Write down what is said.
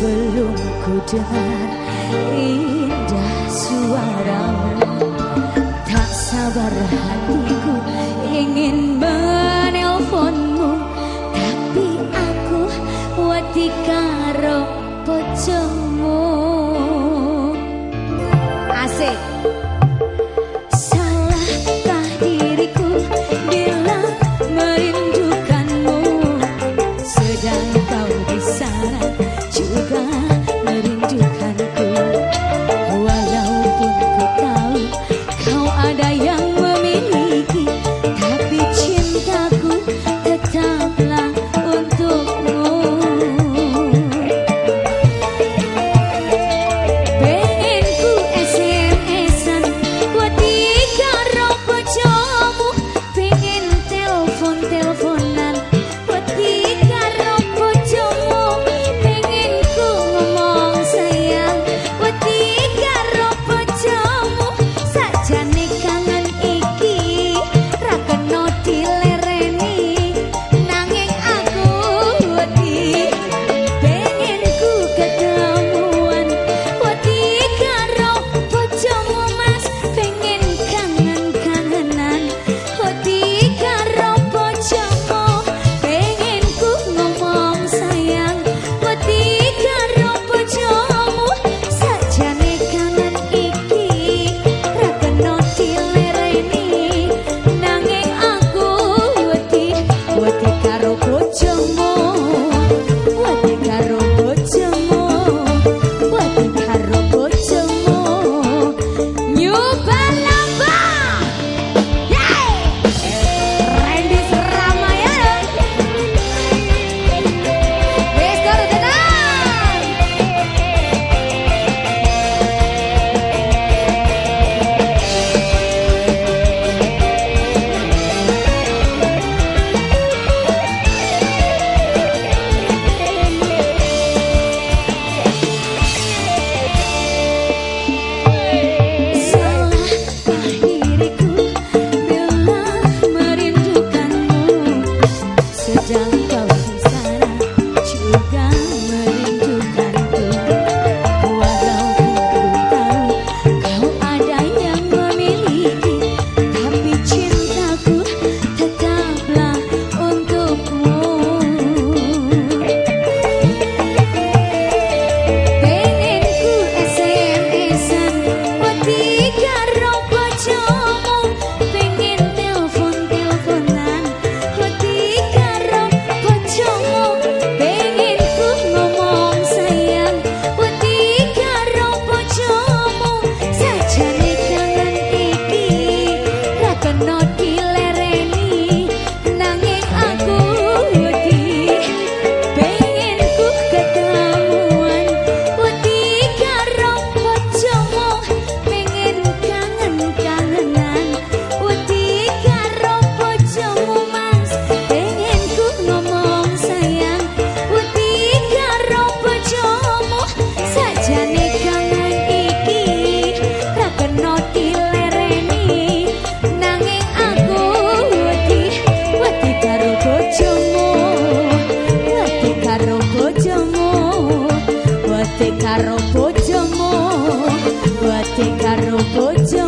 Sebelum ku dengar indah suaramu. Tak sabar hatiku ingin menelponmu Tapi aku wati karo pocongmu Asik goodbye. karo bojomu buat karo bojomu.